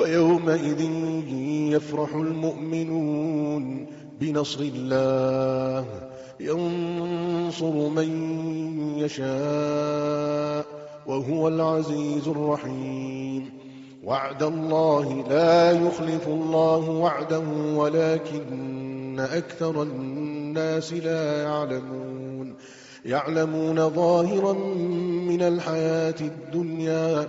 ويومئذ يفرح المؤمنون بنصر الله. ينصر من يشاء وهو العزيز الرحيم. وعد الله لا يخلف الله وعده ولكن أكثر الناس لا يعلمون. يعلمون ظاهرا من الحياة الدنيا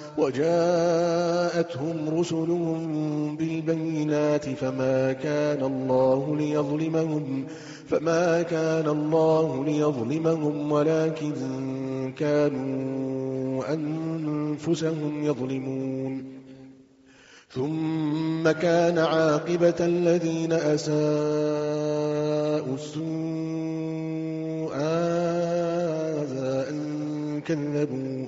وجاءتهم رسلهم بالبينات فما كان الله ليظلمهم فما كان الله ليظلمهم ولكن كانوا أنفسهم يظلمون. ثم كان عاقبة الذين أساءوا السوء أن كذبوا.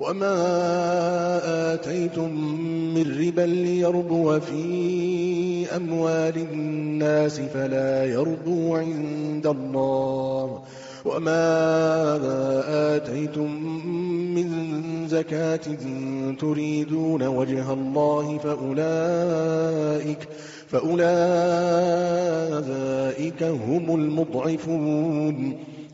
وما آتيتم من ربا ليربو في أموال الناس فلا يربو عند الله وما آتيتم من زكاة تريدون وجه الله فأولئك فأولئك هم المضعفون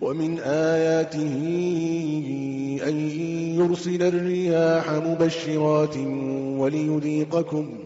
ومن آياته أن يرسل الرياح مبشرات وليذيقكم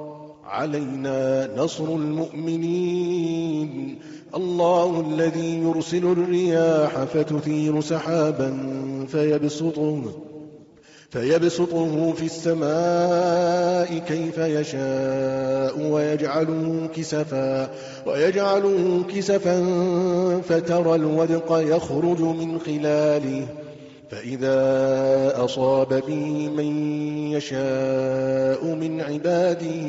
علينا نصر المؤمنين. الله الذي يرسل الرياح فتثير سحابا فيبسطه فيبسطه في السماء كيف يشاء ويجعله كسفا ويجعله كسفا فترى الودق يخرج من خلاله. فإذا أصاب به من يشاء من عباده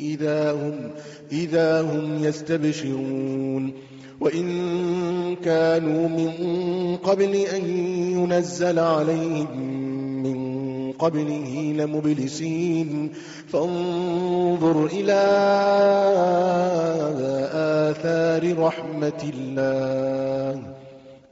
إذا هم, إذا هم يستبشرون. وإن كانوا من قبل أن ينزل عليهم قبله لمبلسين. فانظر إلى آثار رحمة الله.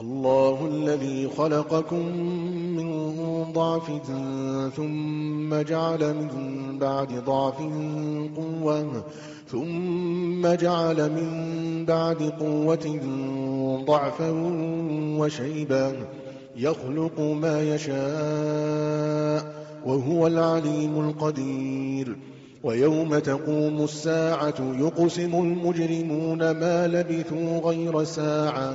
الله الذي خلقكم من ضعف ثم جعل من بعد ضعف قوة ثم جعل من بعد قوة ضعفا وشيبا يخلق ما يشاء وهو العليم القدير ويوم تقوم الساعة يقسم المجرمون ما لبثوا غير ساعة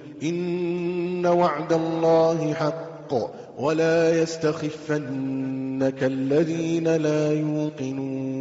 إن وعد الله حق ولا يستخفنك الذين لا يوقنون